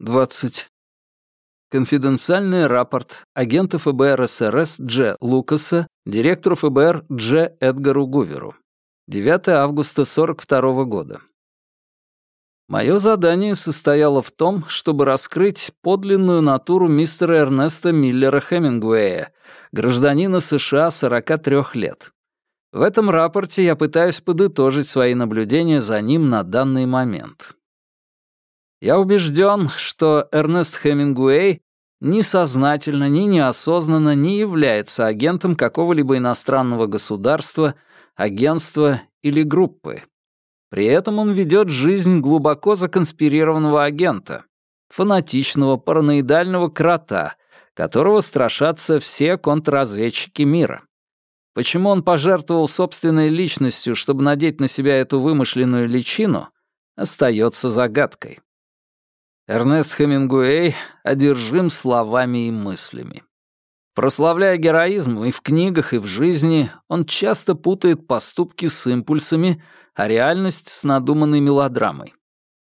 20. Конфиденциальный рапорт агента ФБР СРС Дж. Лукаса директору ФБР Дж. Эдгару Гуверу. 9 августа 42 года. Мое задание состояло в том, чтобы раскрыть подлинную натуру мистера Эрнеста Миллера Хемингуэя, гражданина США 43 лет. В этом рапорте я пытаюсь подытожить свои наблюдения за ним на данный момент. Я убежден, что Эрнест Хемингуэй ни сознательно, ни неосознанно не является агентом какого-либо иностранного государства, агентства или группы. При этом он ведет жизнь глубоко законспирированного агента, фанатичного параноидального крота, которого страшатся все контрразведчики мира. Почему он пожертвовал собственной личностью, чтобы надеть на себя эту вымышленную личину, остается загадкой. Эрнест Хемингуэй одержим словами и мыслями. Прославляя героизм и в книгах, и в жизни, он часто путает поступки с импульсами, а реальность с надуманной мелодрамой.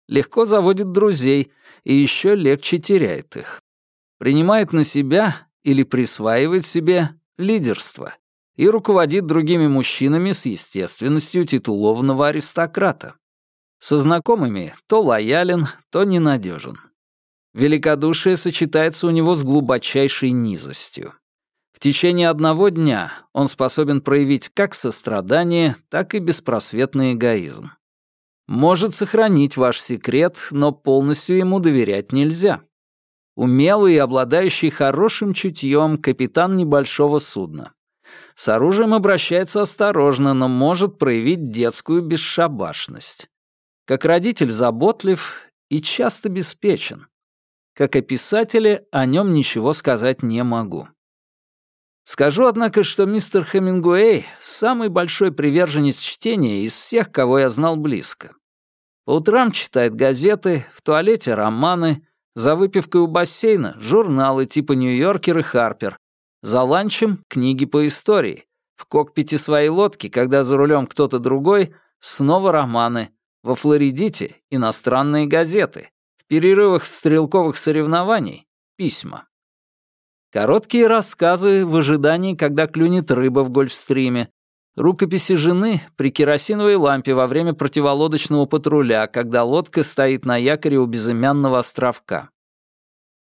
Легко заводит друзей и еще легче теряет их. Принимает на себя или присваивает себе лидерство и руководит другими мужчинами с естественностью титулованного аристократа. Со знакомыми то лоялен, то ненадежен. Великодушие сочетается у него с глубочайшей низостью. В течение одного дня он способен проявить как сострадание, так и беспросветный эгоизм. Может сохранить ваш секрет, но полностью ему доверять нельзя. Умелый и обладающий хорошим чутьем капитан небольшого судна. С оружием обращается осторожно, но может проявить детскую бесшабашность. Как родитель заботлив и часто беспечен. Как о писателе о нем ничего сказать не могу. Скажу, однако, что мистер Хемингуэй — самый большой приверженец чтения из всех, кого я знал близко. По утрам читает газеты, в туалете романы, за выпивкой у бассейна — журналы типа «Нью-Йоркер» и «Харпер», за ланчем — книги по истории, в кокпите своей лодки, когда за рулем кто-то другой, снова романы, во Флоридите — иностранные газеты. В перерывах стрелковых соревнований — письма. Короткие рассказы в ожидании, когда клюнет рыба в гольфстриме. Рукописи жены при керосиновой лампе во время противолодочного патруля, когда лодка стоит на якоре у безымянного островка.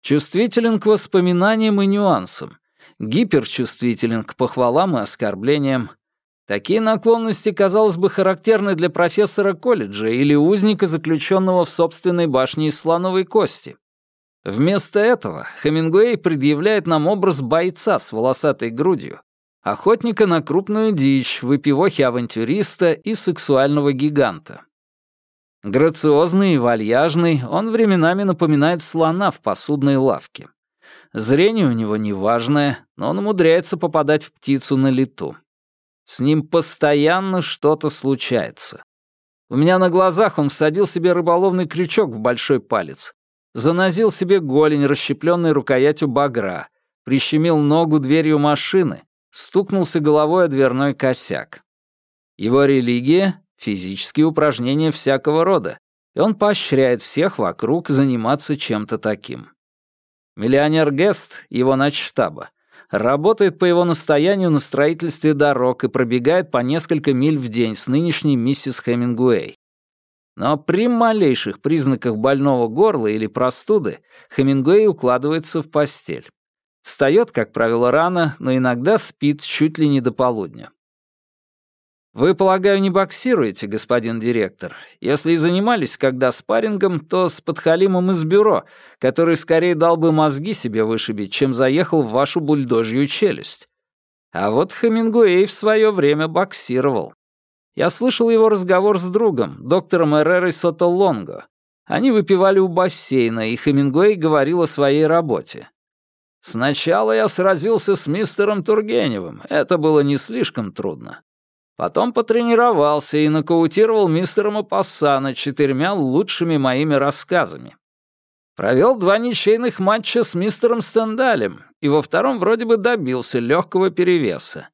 Чувствителен к воспоминаниям и нюансам. Гиперчувствителен к похвалам и оскорблениям. Такие наклонности, казалось бы, характерны для профессора колледжа или узника, заключенного в собственной башне из слоновой кости. Вместо этого Хемингуэй предъявляет нам образ бойца с волосатой грудью, охотника на крупную дичь, выпивохи-авантюриста и сексуального гиганта. Грациозный и вальяжный, он временами напоминает слона в посудной лавке. Зрение у него неважное, но он умудряется попадать в птицу на лету. С ним постоянно что-то случается. У меня на глазах он всадил себе рыболовный крючок в большой палец, занозил себе голень, расщепленной рукоятью багра, прищемил ногу дверью машины, стукнулся головой о дверной косяк. Его религия — физические упражнения всякого рода, и он поощряет всех вокруг заниматься чем-то таким. Миллионер Гест, его начштаба, работает по его настоянию на строительстве дорог и пробегает по несколько миль в день с нынешней миссис Хемингуэй. Но при малейших признаках больного горла или простуды Хемингуэй укладывается в постель. Встает, как правило, рано, но иногда спит чуть ли не до полудня. Вы, полагаю, не боксируете, господин директор. Если и занимались когда спаррингом, то с подхалимом из бюро, который скорее дал бы мозги себе вышибить, чем заехал в вашу бульдожью челюсть. А вот Хемингуэй в свое время боксировал. Я слышал его разговор с другом, доктором Эрерой Сотолонго. Они выпивали у бассейна, и Хемингуэй говорил о своей работе. «Сначала я сразился с мистером Тургеневым. Это было не слишком трудно. Потом потренировался и нокаутировал мистера Мапассана четырьмя лучшими моими рассказами. Провел два ничейных матча с мистером Стендалем и во втором вроде бы добился легкого перевеса.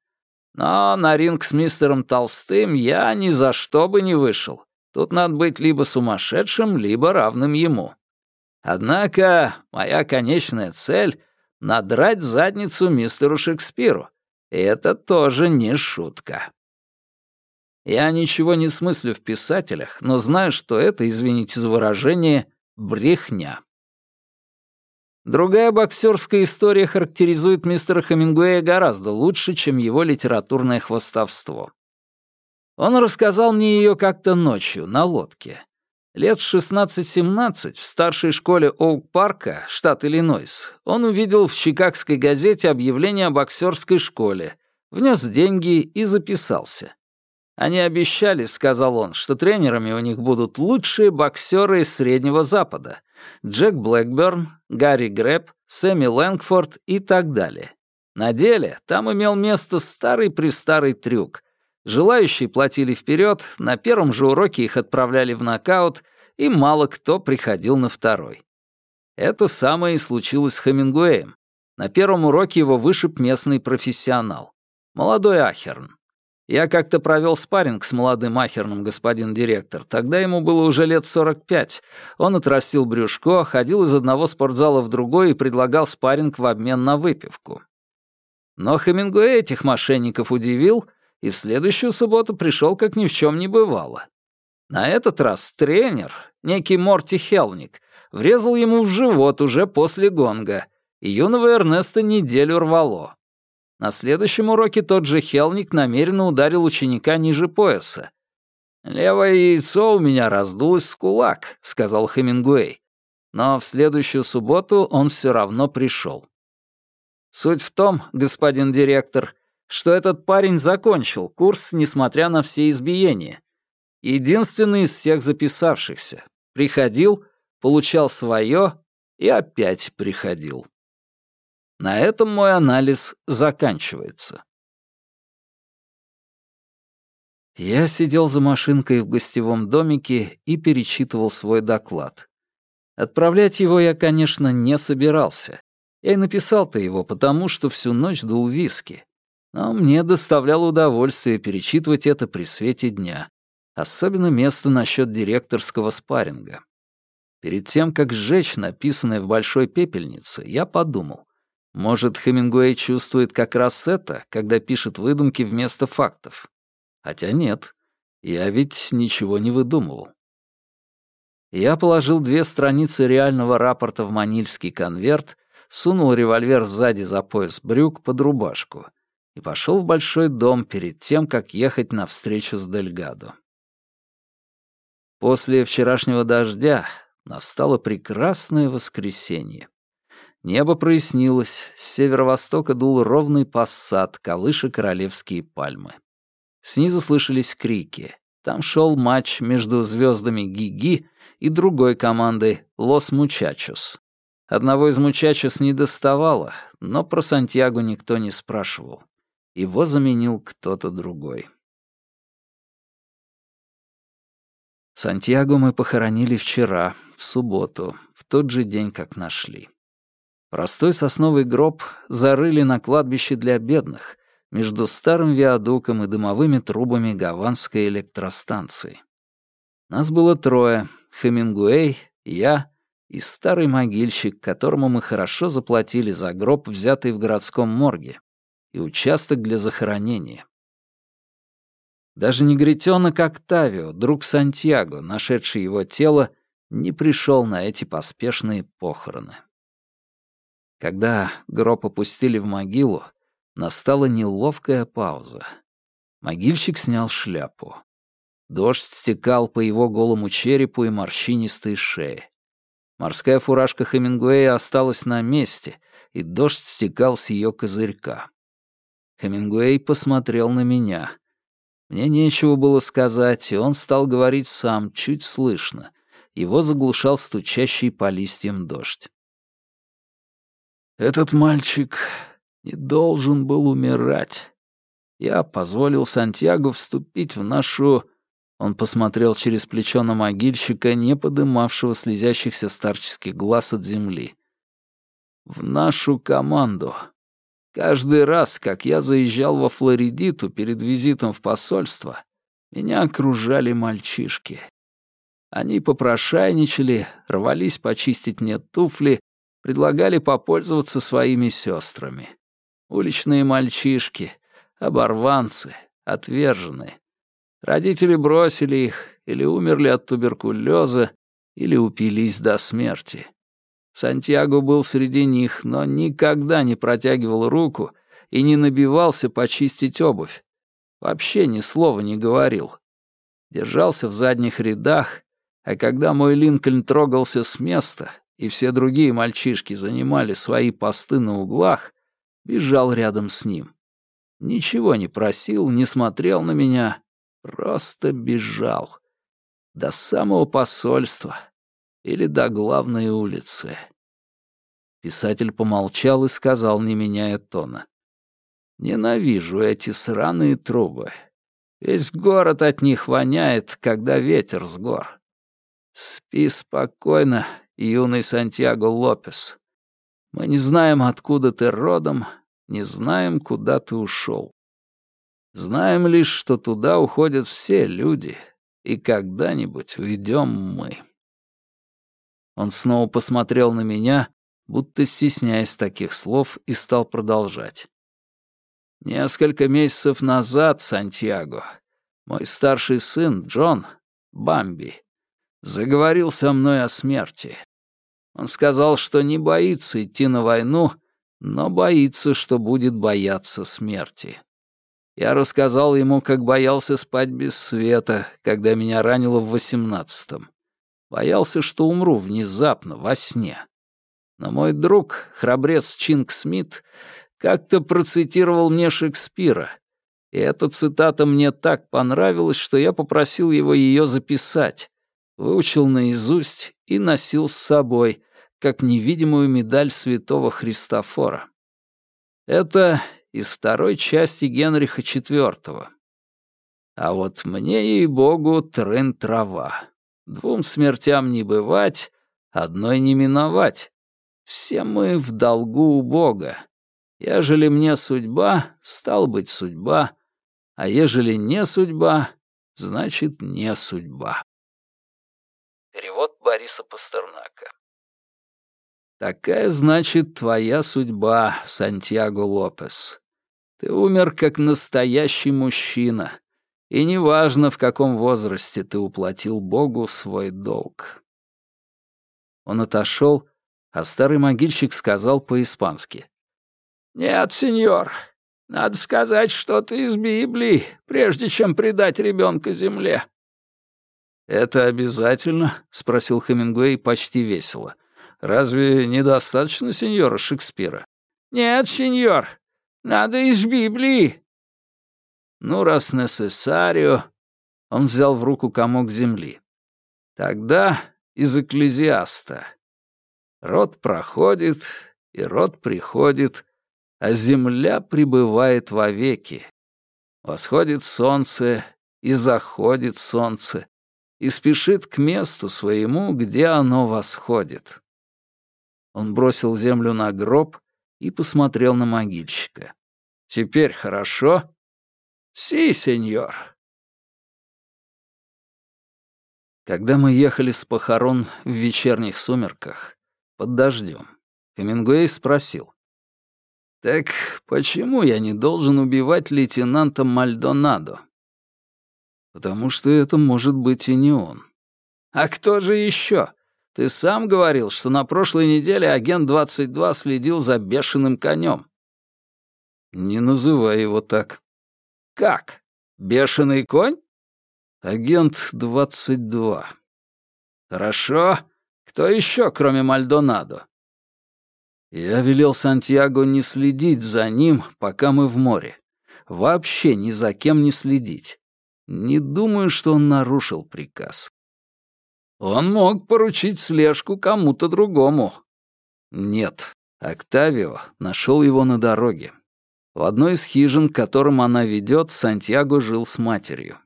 Но на ринг с мистером Толстым я ни за что бы не вышел. Тут надо быть либо сумасшедшим, либо равным ему. Однако моя конечная цель — надрать задницу мистеру Шекспиру. И это тоже не шутка. Я ничего не смыслю в писателях, но знаю, что это, извините за выражение, брехня. Другая боксерская история характеризует мистера Хемингуэя гораздо лучше, чем его литературное хвостовство. Он рассказал мне ее как-то ночью, на лодке. Лет в 16-17 в старшей школе Оук-парка, штат Иллинойс, он увидел в чикагской газете объявление о боксерской школе, внес деньги и записался. Они обещали, сказал он, что тренерами у них будут лучшие боксеры из Среднего Запада. Джек Блэкберн, Гарри Грэб, Сэмми Лэнгфорд и так далее. На деле там имел место старый-престарый трюк. Желающие платили вперед, на первом же уроке их отправляли в нокаут, и мало кто приходил на второй. Это самое и случилось с Хемингуэем. На первом уроке его вышиб местный профессионал. Молодой Ахерн. Я как-то провел спарринг с молодым ахерным, господин директор. Тогда ему было уже лет 45. Он отрастил брюшко, ходил из одного спортзала в другой и предлагал спарринг в обмен на выпивку. Но Хемингуэй этих мошенников удивил, и в следующую субботу пришел, как ни в чем не бывало. На этот раз тренер, некий Морти Хелник, врезал ему в живот уже после гонга, и юного Эрнеста неделю рвало. На следующем уроке тот же Хелник намеренно ударил ученика ниже пояса. «Левое яйцо у меня раздулось с кулак», — сказал Хемингуэй. Но в следующую субботу он все равно пришел. Суть в том, господин директор, что этот парень закончил курс, несмотря на все избиения. Единственный из всех записавшихся. Приходил, получал свое и опять приходил. На этом мой анализ заканчивается. Я сидел за машинкой в гостевом домике и перечитывал свой доклад. Отправлять его я, конечно, не собирался. Я и написал-то его потому, что всю ночь дул виски. Но мне доставляло удовольствие перечитывать это при свете дня. Особенно место насчет директорского спарринга. Перед тем, как сжечь написанное в большой пепельнице, я подумал, может, Хемингуэй чувствует как раз это, когда пишет выдумки вместо фактов? Хотя нет, я ведь ничего не выдумывал. Я положил две страницы реального рапорта в манильский конверт, сунул револьвер сзади за пояс брюк под рубашку и пошел в большой дом перед тем, как ехать на встречу с Дельгадо. После вчерашнего дождя настало прекрасное воскресенье. Небо прояснилось, с северо-востока дул ровный пассат, колыша королевские пальмы. Снизу слышались крики. Там шел матч между звездами Гиги и другой командой Лос Мучачос. Одного из Мучачос не доставало, но про Сантьяго никто не спрашивал. Его заменил кто-то другой. Сантьяго мы похоронили вчера, в субботу, в тот же день, как нашли. Простой сосновый гроб зарыли на кладбище для бедных, между старым виадуком и дымовыми трубами гаванской электростанции. Нас было трое — Хемингуэй, я и старый могильщик, которому мы хорошо заплатили за гроб, взятый в городском морге, и участок для захоронения. Даже негритёнок Октавио, друг Сантьяго, нашедший его тело, не пришел на эти поспешные похороны. Когда гроб опустили в могилу, настала неловкая пауза. Могильщик снял шляпу. Дождь стекал по его голому черепу и морщинистой шее. Морская фуражка Хемингуэя осталась на месте, и дождь стекал с ее козырька. Хемингуэй посмотрел на меня. Мне нечего было сказать, и он стал говорить сам, чуть слышно. Его заглушал стучащий по листьям дождь. Этот мальчик не должен был умирать. Я позволил Сантьяго вступить в нашу... Он посмотрел через плечо на могильщика, не подымавшего слезящихся старческих глаз от земли. «В нашу команду. Каждый раз, как я заезжал во Флоридиту перед визитом в посольство, меня окружали мальчишки. Они попрошайничали, рвались почистить мне туфли, предлагали попользоваться своими сестрами. Уличные мальчишки, оборванцы, отверженные. Родители бросили их или умерли от туберкулеза, или упились до смерти. Сантьяго был среди них, но никогда не протягивал руку и не набивался почистить обувь. Вообще ни слова не говорил. Держался в задних рядах, а когда мой Линкольн трогался с места, и все другие мальчишки занимали свои посты на углах, бежал рядом с ним. Ничего не просил, не смотрел на меня, просто бежал. До самого посольства или до главной улицы. Писатель помолчал и сказал, не меняя тона. «Ненавижу эти сраные трубы. Весь город от них воняет, когда ветер с гор. Спи спокойно, юный Сантьяго Лопес. Мы не знаем, откуда ты родом, не знаем, куда ты ушел. Знаем лишь, что туда уходят все люди, и когда-нибудь уйдем мы. Он снова посмотрел на меня, будто стесняясь таких слов, и стал продолжать. Несколько месяцев назад, Сантьяго, мой старший сын, Джон, Бамби, заговорил со мной о смерти. Он сказал, что не боится идти на войну, но боится, что будет бояться смерти. Я рассказал ему, как боялся спать без света, когда меня ранило в восемнадцатом. Боялся, что умру внезапно, во сне. Но мой друг, храбрец Чинг Смит, как-то процитировал мне Шекспира, и эта цитата мне так понравилась, что я попросил его ее записать, выучил наизусть и носил с собой, как невидимую медаль святого Христофора. Это из второй части Генриха IV. А вот мне, ей-богу, трын трава. Двум смертям не бывать, одной не миновать. Все мы в долгу у Бога. Ежели мне судьба, стал быть судьба, а ежели не судьба, значит не судьба. Перевод Бориса Пастернака. Такая, значит, твоя судьба, Сантьяго Лопес. Ты умер как настоящий мужчина, и неважно, в каком возрасте ты уплатил Богу свой долг. Он отошел, а старый могильщик сказал по-испански. «Нет, сеньор, надо сказать что-то из Библии, прежде чем предать ребенка земле». «Это обязательно?» — спросил Хемингуэй почти весело. «Разве недостаточно сеньора Шекспира?» «Нет, сеньор, надо из Библии». «Ну, раз necessario...» Он взял в руку комок земли. «Тогда из Экклезиаста. Род проходит, и род приходит, а земля пребывает вовеки. Восходит солнце, и заходит солнце, и спешит к месту своему, где оно восходит. Он бросил землю на гроб и посмотрел на могильщика. «Теперь хорошо?» «Си, сеньор». Когда мы ехали с похорон в вечерних сумерках, под дождем, Хемингуэй спросил. «Так почему я не должен убивать лейтенанта Мальдонадо?» «Потому что это может быть и не он». «А кто же еще? Ты сам говорил, что на прошлой неделе агент 22 следил за бешеным конем». «Не называй его так». «Как? Бешеный конь?» «Агент 22». «Хорошо. Кто еще, кроме Мальдонадо?» Я велел Сантьяго не следить за ним, пока мы в море. Вообще ни за кем не следить. Не думаю, что он нарушил приказ. Он мог поручить слежку кому-то другому. Нет, Октавио нашел его на дороге. В одной из хижин, к которым она ведет, Сантьяго жил с матерью.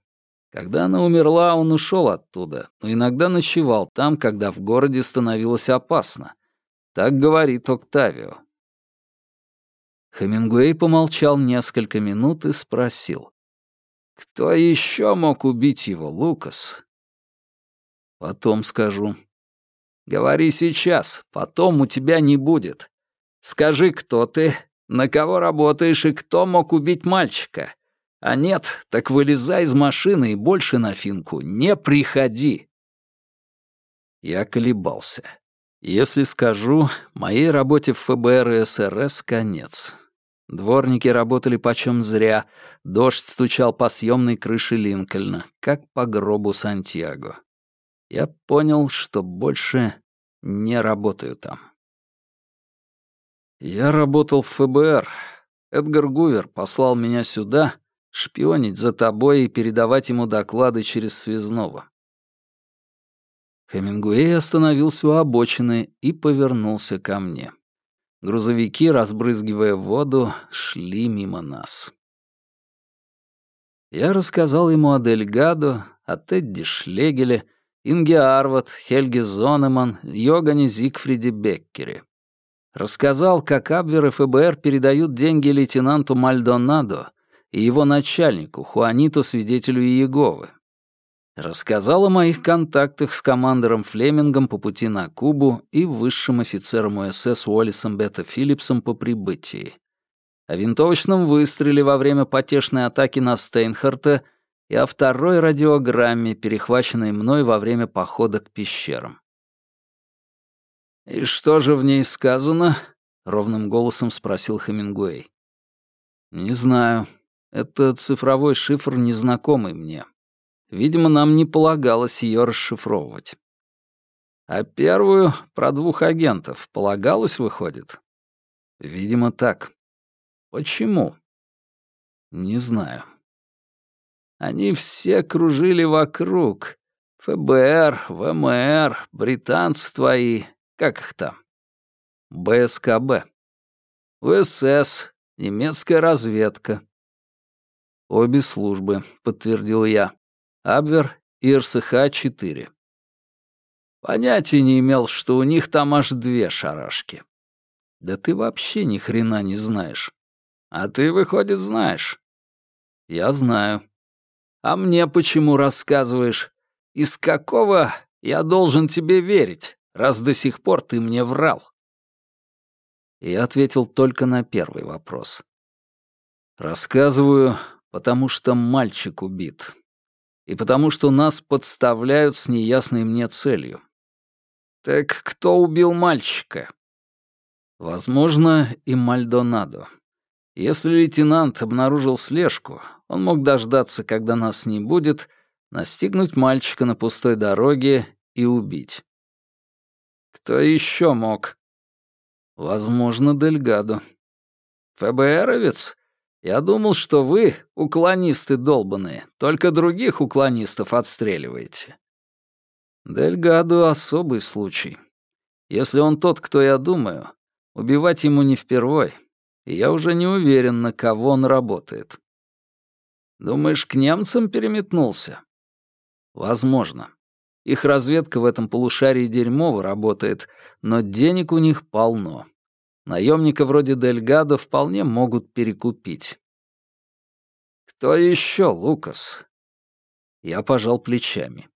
Когда она умерла, он ушел оттуда, но иногда ночевал там, когда в городе становилось опасно, так говорит Октавио. Хемингуэй помолчал несколько минут и спросил. «Кто еще мог убить его, Лукас?» Потом скажу. Говори сейчас, потом у тебя не будет. Скажи, кто ты, на кого работаешь и кто мог убить мальчика. А нет, так вылезай из машины и больше на финку не приходи. Я колебался. Если скажу, моей работе в ФБР и СРС конец. Дворники работали почем зря, дождь стучал по съемной крыше Линкольна, как по гробу Сантьяго. Я понял, что больше не работаю там. Я работал в ФБР. Эдгар Гувер послал меня сюда шпионить за тобой и передавать ему доклады через связного. Хемингуэй остановился у обочины и повернулся ко мне. Грузовики, разбрызгивая воду, шли мимо нас. Я рассказал ему о Дельгадо, о Тедди Шлегеле, Инге Арват, Хельге Зонеман, Йогане Зигфриде Беккере. Рассказал, как Абвер и ФБР передают деньги лейтенанту Мальдонадо и его начальнику, Хуаниту, свидетелю Иеговы. Рассказал о моих контактах с командором Флемингом по пути на Кубу и высшим офицером УСС Уоллисом Бета Филлипсом по прибытии. О винтовочном выстреле во время потешной атаки на Стейнхарта и о второй радиограмме, перехваченной мной во время похода к пещерам. «И что же в ней сказано?» — ровным голосом спросил Хемингуэй. «Не знаю. Это цифровой шифр, незнакомый мне. Видимо, нам не полагалось ее расшифровывать. А первую, про двух агентов, полагалось, выходит? Видимо, так. Почему? Не знаю. Они все кружили вокруг. ФБР, ВМР, британцы твои, как их там? БСКБ. УСС, немецкая разведка. Обе службы, подтвердил я. Абвер и РСХ-4. Понятия не имел, что у них там аж две шарашки. Да ты вообще ни хрена не знаешь. А ты, выходит, знаешь. Я знаю. А мне почему рассказываешь? Из какого я должен тебе верить, раз до сих пор ты мне врал? Я ответил только на первый вопрос. Рассказываю, потому что мальчик убит и потому что нас подставляют с неясной мне целью. Так кто убил мальчика? Возможно, и Мальдонадо. Если лейтенант обнаружил слежку, он мог дождаться, когда нас не будет, настигнуть мальчика на пустой дороге и убить. Кто еще мог? Возможно, Дельгадо. ФБРовец? Я думал, что вы, уклонисты долбаные, только других уклонистов отстреливаете. Дельгадо — особый случай. Если он тот, кто я думаю, убивать ему не впервой, и я уже не уверен, на кого он работает. Думаешь, к немцам переметнулся? Возможно. Их разведка в этом полушарии дерьмово работает, но денег у них полно. Наемника вроде Дельгадо вполне могут перекупить. «Кто еще, Лукас?» Я пожал плечами.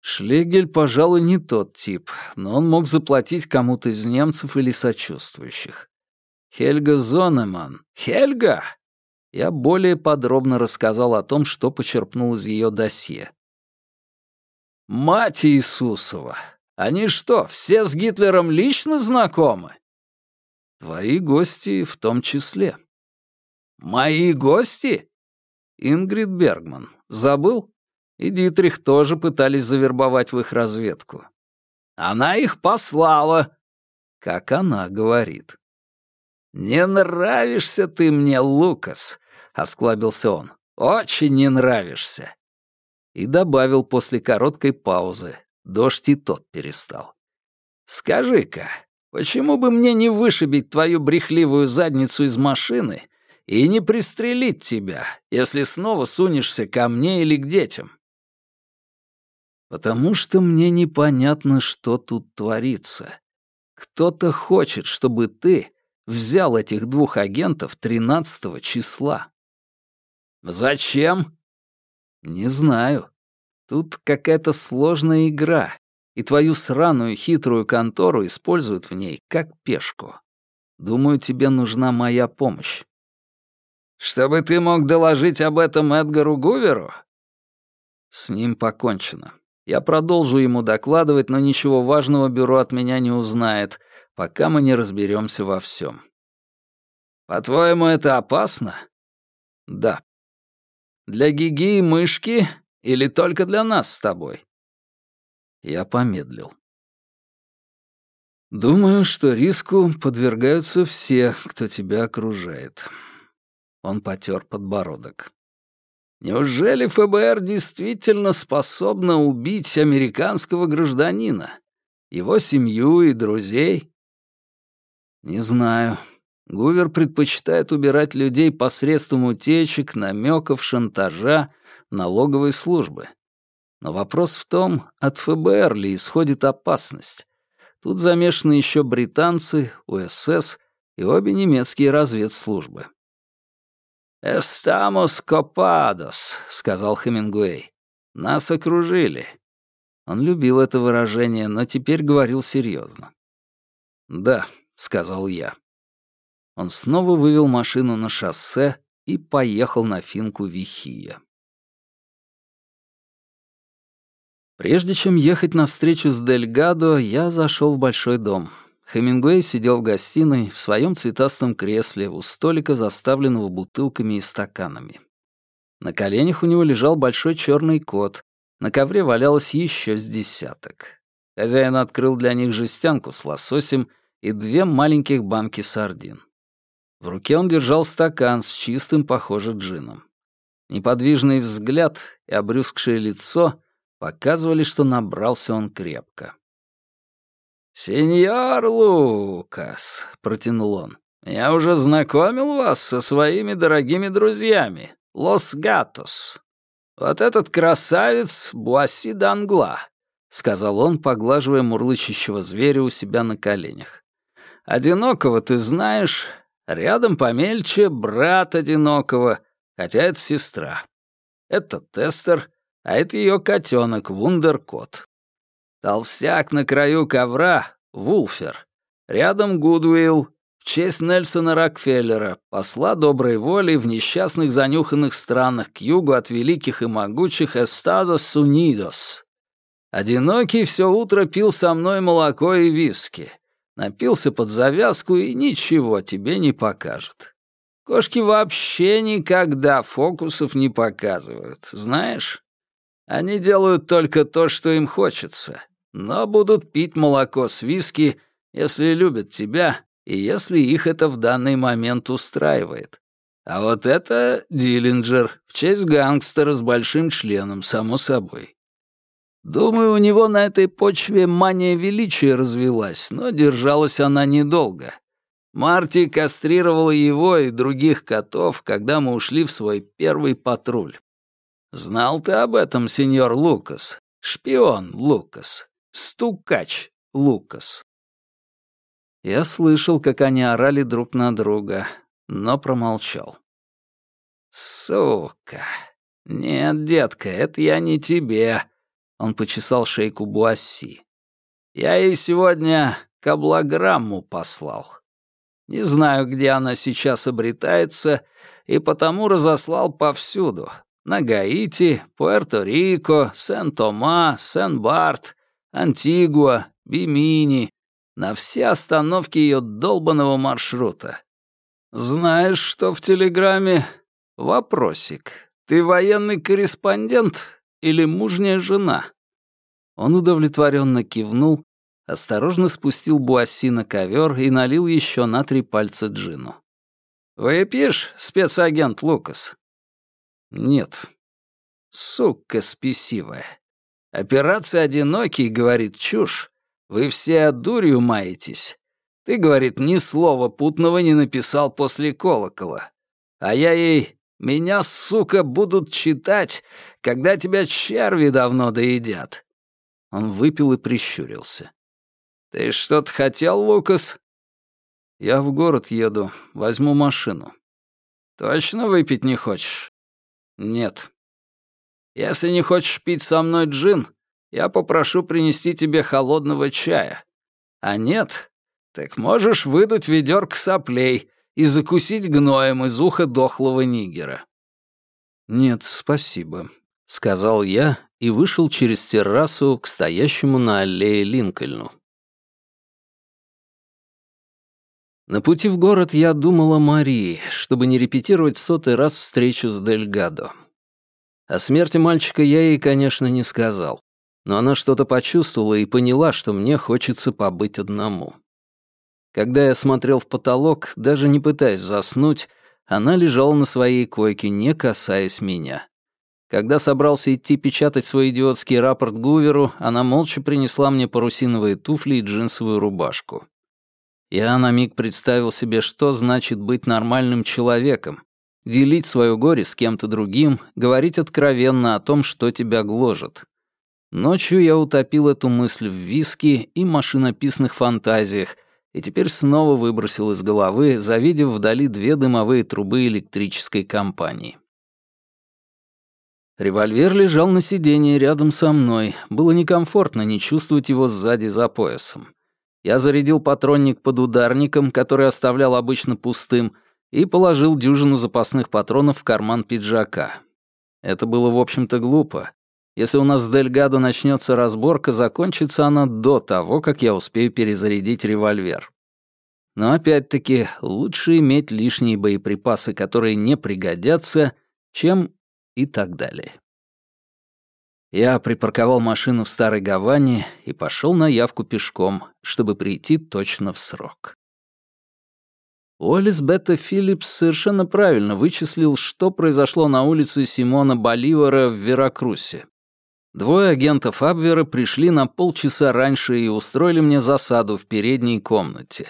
Шлегель, пожалуй, не тот тип, но он мог заплатить кому-то из немцев или сочувствующих. Хельга Зонеман. Хельга! Я более подробно рассказал о том, что почерпнул из ее досье. «Мать Иисусова! Они что, все с Гитлером лично знакомы?» Твои гости в том числе. Мои гости? Ингрид Бергман. Забыл? И Дитрих тоже пытались завербовать в их разведку. Она их послала, как она говорит. «Не нравишься ты мне, Лукас», — осклабился он. «Очень не нравишься». И добавил после короткой паузы. Дождь и тот перестал. «Скажи-ка, Почему бы мне не вышибить твою брехливую задницу из машины и не пристрелить тебя, если снова сунешься ко мне или к детям? Потому что мне непонятно, что тут творится. Кто-то хочет, чтобы ты взял этих двух агентов 13 числа. Зачем? Не знаю. Тут какая-то сложная игра, и твою сраную хитрую контору используют в ней как пешку. Думаю, тебе нужна моя помощь». «Чтобы ты мог доложить об этом Эдгару Гуверу?» «С ним покончено. Я продолжу ему докладывать, но ничего важного бюро от меня не узнает, пока мы не разберемся во всем. По-твоему, это опасно? Да. Для Гиги и мышки или только для нас с тобой? Я помедлил. Думаю, что риску подвергаются все, кто тебя окружает. Он потер подбородок. Неужели ФБР действительно способно убить американского гражданина? Его семью и друзей? Не знаю. Гувер предпочитает убирать людей посредством утечек, намеков, шантажа, налоговой службы. Но вопрос в том, от ФБР ли исходит опасность. Тут замешаны еще британцы, УСС и обе немецкие разведслужбы. «Эстамос копадос», — сказал Хемингуэй. «Нас окружили». Он любил это выражение, но теперь говорил серьезно. «Да», — сказал я. Он снова вывел машину на шоссе и поехал на финку Вихия. Прежде чем ехать на встречу с Дельгадо, я зашел в большой дом. Хемингуэй сидел в гостиной в своем цветастом кресле у столика, заставленного бутылками и стаканами. На коленях у него лежал большой черный кот, на ковре валялось еще с десяток. Хозяин открыл для них жестянку с лососем и две маленьких банки сардин. В руке он держал стакан с чистым, похоже, джином. Неподвижный взгляд и обрюзгшее лицо показывали, что набрался он крепко. «Сеньор Лукас», — протянул он, — «я уже знакомил вас со своими дорогими друзьями, Лос Гатос. Вот этот красавец Буаси Дангла», — сказал он, поглаживая мурлычащего зверя у себя на коленях. «Одинокого ты знаешь, рядом помельче брат одинокого, хотя это сестра. Это тестер, а это ее котенок Вундеркот. Толстяк на краю ковра — Вулфер. Рядом Гудуилл в честь Нельсона Рокфеллера, посла доброй воли в несчастных занюханных странах к югу от великих и могучих Эстадос Унидос. Одинокий все утро пил со мной молоко и виски. Напился под завязку и ничего тебе не покажет. Кошки вообще никогда фокусов не показывают, знаешь? Они делают только то, что им хочется но будут пить молоко с виски, если любят тебя и если их это в данный момент устраивает. А вот это Диллинджер, в честь гангстера с большим членом, само собой. Думаю, у него на этой почве мания величия развелась, но держалась она недолго. Марти кастрировала его и других котов, когда мы ушли в свой первый патруль. Знал ты об этом, сеньор Лукас? Шпион Лукас. Стукач, Лукас. Я слышал, как они орали друг на друга, но промолчал. «Сука! Нет, детка, это я не тебе!» Он почесал шейку Буасси. «Я ей сегодня каблограмму послал. Не знаю, где она сейчас обретается, и потому разослал повсюду. На Гаити, Пуэрто-Рико, Сен-Тома, Сен-Барт, Антигуа, Бимини, на все остановки ее долбанного маршрута. Знаешь, что в телеграмме? Вопросик. Ты военный корреспондент или мужняя жена? Он удовлетворенно кивнул, осторожно спустил Буасси на ковер и налил еще на три пальца джину. «Выпьешь, спецагент Лукас?» «Нет». «Сука спесивая. Операция «Одинокий» говорит чушь. Вы все дурью маетесь. Ты, говорит, ни слова путного не написал после колокола. А я ей «Меня, сука, будут читать, когда тебя черви давно доедят». Он выпил и прищурился. «Ты что-то хотел, Лукас?» «Я в город еду, возьму машину». «Точно выпить не хочешь?» «Нет». Если не хочешь пить со мной джин, я попрошу принести тебе холодного чая. А нет, так можешь выдуть ведерко соплей и закусить гноем из уха дохлого нигера». «Нет, спасибо», — сказал я и вышел через террасу к стоящему на аллее Линкольну. На пути в город я думал о Марии, чтобы не репетировать в сотый раз встречу с Дельгадо. О смерти мальчика я ей, конечно, не сказал, но она что-то почувствовала и поняла, что мне хочется побыть одному. Когда я смотрел в потолок, даже не пытаясь заснуть, она лежала на своей койке, не касаясь меня. Когда собрался идти печатать свой идиотский рапорт Гуверу, она молча принесла мне парусиновые туфли и джинсовую рубашку. Я на миг представил себе, что значит быть нормальным человеком, делить свое горе с кем-то другим, говорить откровенно о том, что тебя гложет. Ночью я утопил эту мысль в виски и машинописных фантазиях, и теперь снова выбросил из головы, завидев вдали две дымовые трубы электрической компании. Револьвер лежал на сиденье рядом со мной. Было некомфортно не чувствовать его сзади за поясом. Я зарядил патронник под ударником, который оставлял обычно пустым, и положил дюжину запасных патронов в карман пиджака. Это было, в общем-то, глупо. Если у нас с Дельгадо начнется разборка, закончится она до того, как я успею перезарядить револьвер. Но опять-таки, лучше иметь лишние боеприпасы, которые не пригодятся, чем и так далее. Я припарковал машину в Старой Гаване и пошел на явку пешком, чтобы прийти точно в срок. Уоллес Бетта Филлипс совершенно правильно вычислил, что произошло на улице Симона Боливара в Веракрусе. Двое агентов Абвера пришли на полчаса раньше и устроили мне засаду в передней комнате.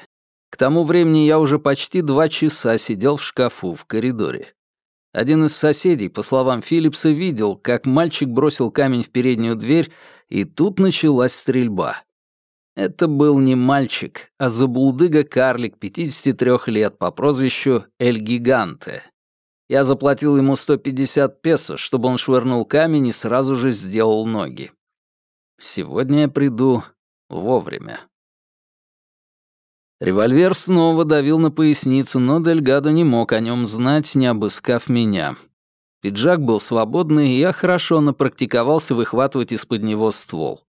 К тому времени я уже почти два часа сидел в шкафу в коридоре. Один из соседей, по словам Филлипса, видел, как мальчик бросил камень в переднюю дверь, и тут началась стрельба. Это был не мальчик, а забулдыга-карлик 53 лет по прозвищу Эль Гиганте. Я заплатил ему 150 песо, чтобы он швырнул камень и сразу же сделал ноги. Сегодня я приду вовремя. Револьвер снова давил на поясницу, но Дельгадо не мог о нем знать, не обыскав меня. Пиджак был свободный, и я хорошо напрактиковался выхватывать из-под него ствол.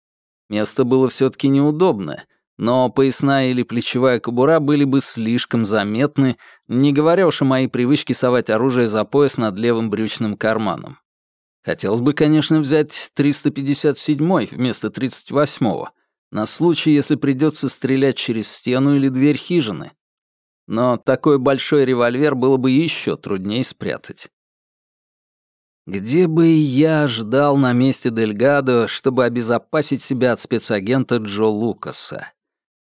Место было все таки неудобное — но поясная или плечевая кобура были бы слишком заметны, не говоря уж о моей привычке совать оружие за пояс над левым брючным карманом. Хотелось бы, конечно, взять 357-й вместо 38-го, на случай, если придется стрелять через стену или дверь хижины. Но такой большой револьвер было бы еще труднее спрятать. Где бы я ждал на месте Дельгадо, чтобы обезопасить себя от спецагента Джо Лукаса?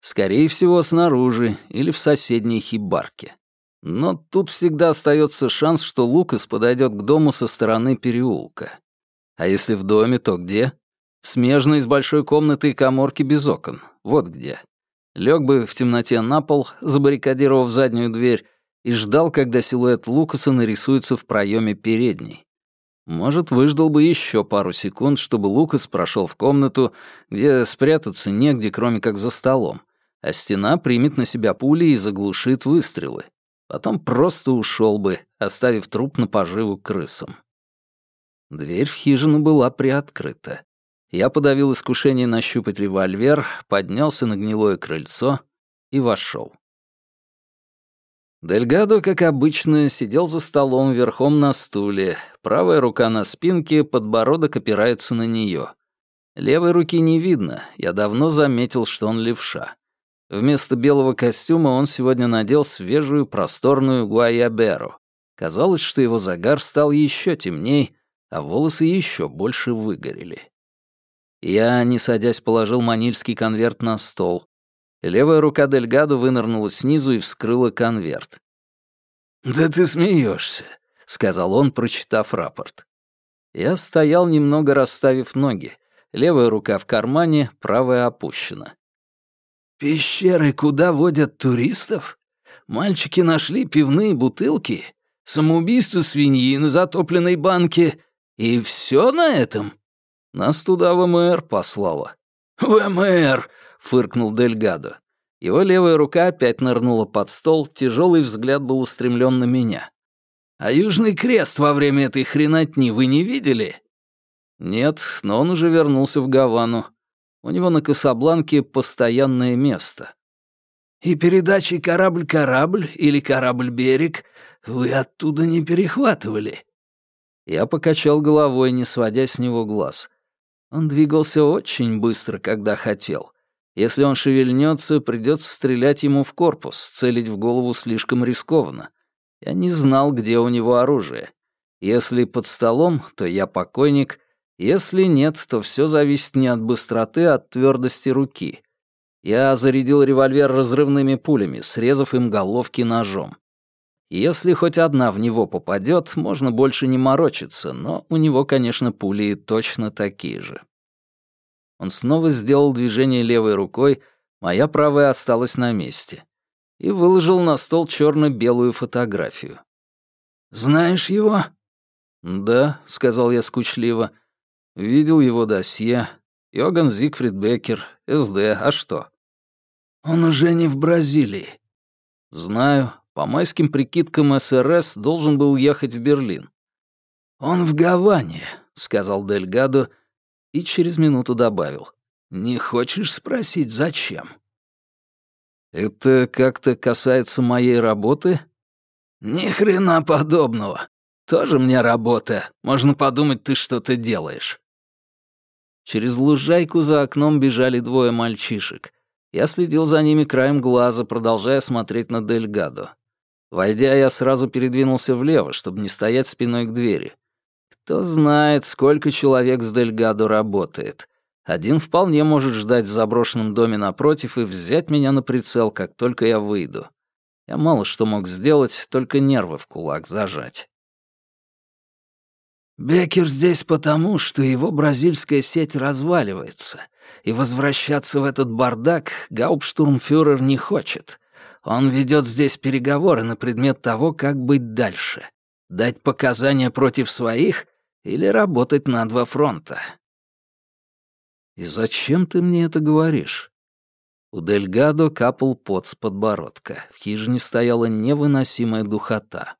Скорее всего, снаружи или в соседней хибарке. Но тут всегда остается шанс, что Лукас подойдет к дому со стороны переулка. А если в доме, то где? В смежной из большой комнаты и коморки без окон. Вот где. Лег бы в темноте на пол, забаррикадировав заднюю дверь, и ждал, когда силуэт Лукаса нарисуется в проеме передней. Может, выждал бы еще пару секунд, чтобы Лукас прошел в комнату, где спрятаться негде, кроме как за столом, а стена примет на себя пули и заглушит выстрелы. Потом просто ушел бы, оставив труп на поживу крысам. Дверь в хижину была приоткрыта. Я подавил искушение нащупать револьвер, поднялся на гнилое крыльцо и вошел. Дельгадо, как обычно, сидел за столом верхом на стуле, правая рука на спинке, подбородок опирается на нее. Левой руки не видно, я давно заметил, что он левша. Вместо белого костюма он сегодня надел свежую просторную гуайаберу. Казалось, что его загар стал еще темней, а волосы еще больше выгорели. Я, не садясь, положил манильский конверт на стол. Левая рука Дельгадо вынырнула снизу и вскрыла конверт. «Да ты смеешься, сказал он, прочитав рапорт. Я стоял, немного расставив ноги. Левая рука в кармане, правая опущена. Пещеры, куда водят туристов? Мальчики нашли пивные бутылки, самоубийство свиньи на затопленной банке И все на этом? Нас туда ВМР послала. ВМР! фыркнул Дельгадо. Его левая рука опять нырнула под стол, тяжелый взгляд был устремлен на меня. «А Южный Крест во время этой хренотни вы не видели?» «Нет, но он уже вернулся в Гавану. У него на Касабланке постоянное место». «И передачи «Корабль-корабль» или «Корабль-берег» вы оттуда не перехватывали?» Я покачал головой, не сводя с него глаз. Он двигался очень быстро, когда хотел. Если он шевельнется, придется стрелять ему в корпус, целить в голову слишком рискованно. Я не знал, где у него оружие. Если под столом, то я покойник. Если нет, то все зависит не от быстроты, а от твердости руки. Я зарядил револьвер разрывными пулями, срезав им головки ножом. Если хоть одна в него попадет, можно больше не морочиться, но у него, конечно, пули точно такие же. Он снова сделал движение левой рукой, моя правая осталась на месте. И выложил на стол черно-белую фотографию. «Знаешь его?» «Да», — сказал я скучливо. «Видел его досье. Йоган Зигфрид Беккер, СД, а что?» «Он уже не в Бразилии». «Знаю. По майским прикидкам СРС должен был ехать в Берлин». «Он в Гаване», — сказал Дельгадо, — и через минуту добавил. «Не хочешь спросить, зачем?» «Это как-то касается моей работы?» «Ни хрена подобного. Тоже мне работа. Можно подумать, ты что-то делаешь». Через лужайку за окном бежали двое мальчишек. Я следил за ними краем глаза, продолжая смотреть на Дельгадо. Войдя, я сразу передвинулся влево, чтобы не стоять спиной к двери. Кто знает, сколько человек с Дельгадо работает. Один вполне может ждать в заброшенном доме напротив и взять меня на прицел, как только я выйду. Я мало что мог сделать, только нервы в кулак зажать. Беккер здесь потому, что его бразильская сеть разваливается, и возвращаться в этот бардак гауптштурмфюрер не хочет. Он ведет здесь переговоры на предмет того, как быть дальше. Дать показания против своих или работать на два фронта. «И зачем ты мне это говоришь?» У Дельгадо капал пот с подбородка. В хижине стояла невыносимая духота.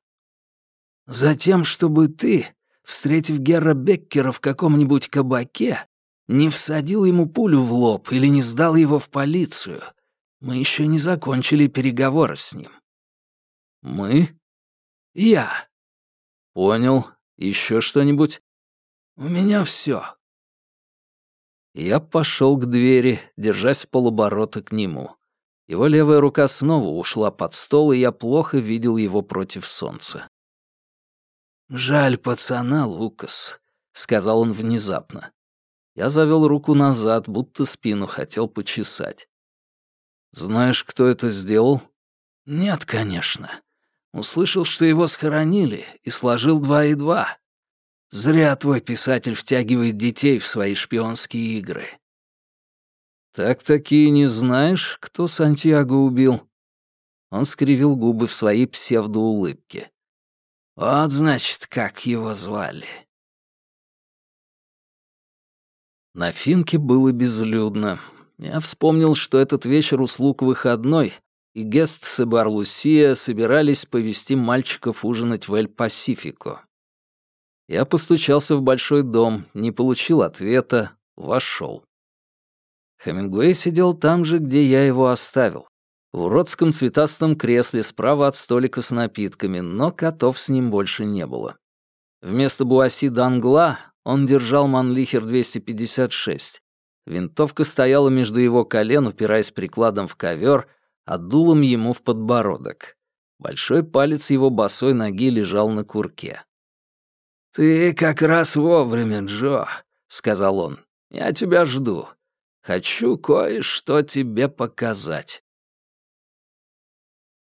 «Затем, чтобы ты, встретив Герра Беккера в каком-нибудь кабаке, не всадил ему пулю в лоб или не сдал его в полицию. Мы еще не закончили переговоры с ним». «Мы?» «Я». «Понял. Еще что-нибудь?» «У меня все. Я пошел к двери, держась полоборота к нему. Его левая рука снова ушла под стол, и я плохо видел его против солнца. «Жаль пацана, Лукас», — сказал он внезапно. Я завел руку назад, будто спину хотел почесать. «Знаешь, кто это сделал?» «Нет, конечно. Услышал, что его схоронили, и сложил два и два. Зря твой писатель втягивает детей в свои шпионские игры. Так-таки не знаешь, кто Сантьяго убил? Он скривил губы в своей псевдоулыбке. Вот, значит, как его звали. На Финке было безлюдно. Я вспомнил, что этот вечер услуг выходной, и Гест с Эбар-Лусия собирались повести мальчиков ужинать в Эль-Пасифико. Я постучался в большой дом, не получил ответа, вошел. Хемингуэй сидел там же, где я его оставил. В уродском цветастом кресле справа от столика с напитками, но котов с ним больше не было. Вместо Буаси Дангла он держал Манлихер 256. Винтовка стояла между его колен, упираясь прикладом в ковер, а дулом ему в подбородок. Большой палец его босой ноги лежал на курке. «Ты как раз вовремя, Джо», — сказал он. «Я тебя жду. Хочу кое-что тебе показать».